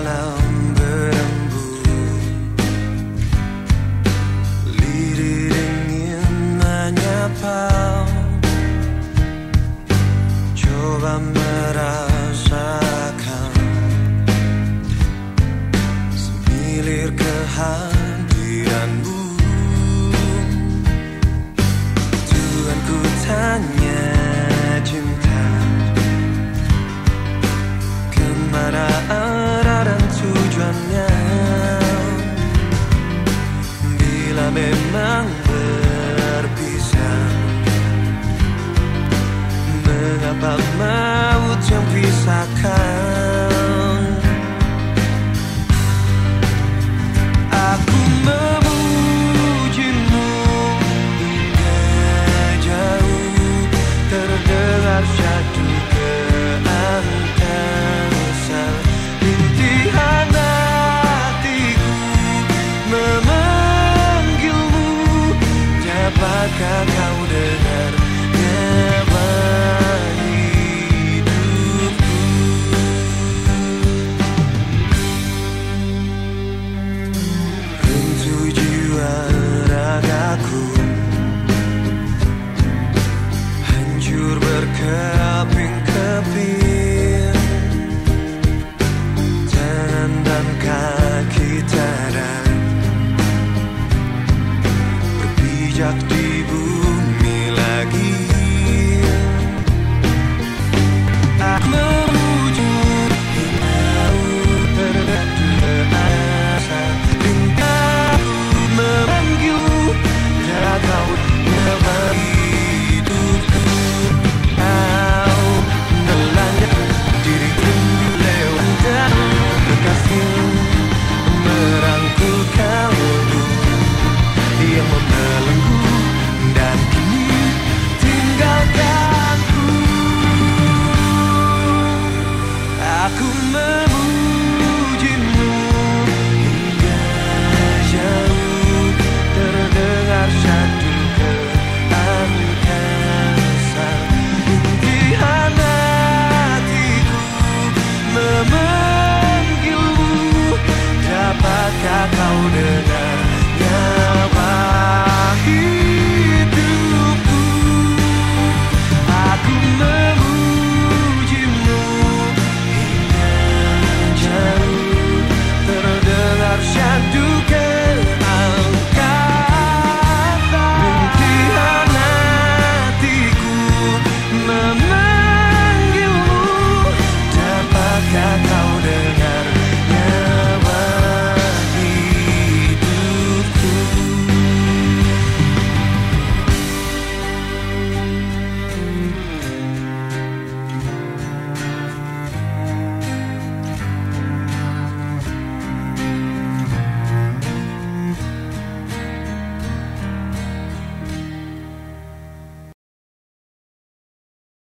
malam berembu. Lirik ingin menyapa Coba merasakan. Semilir kehadiran Bila memang berpisah Mengapa maut yang pisahkan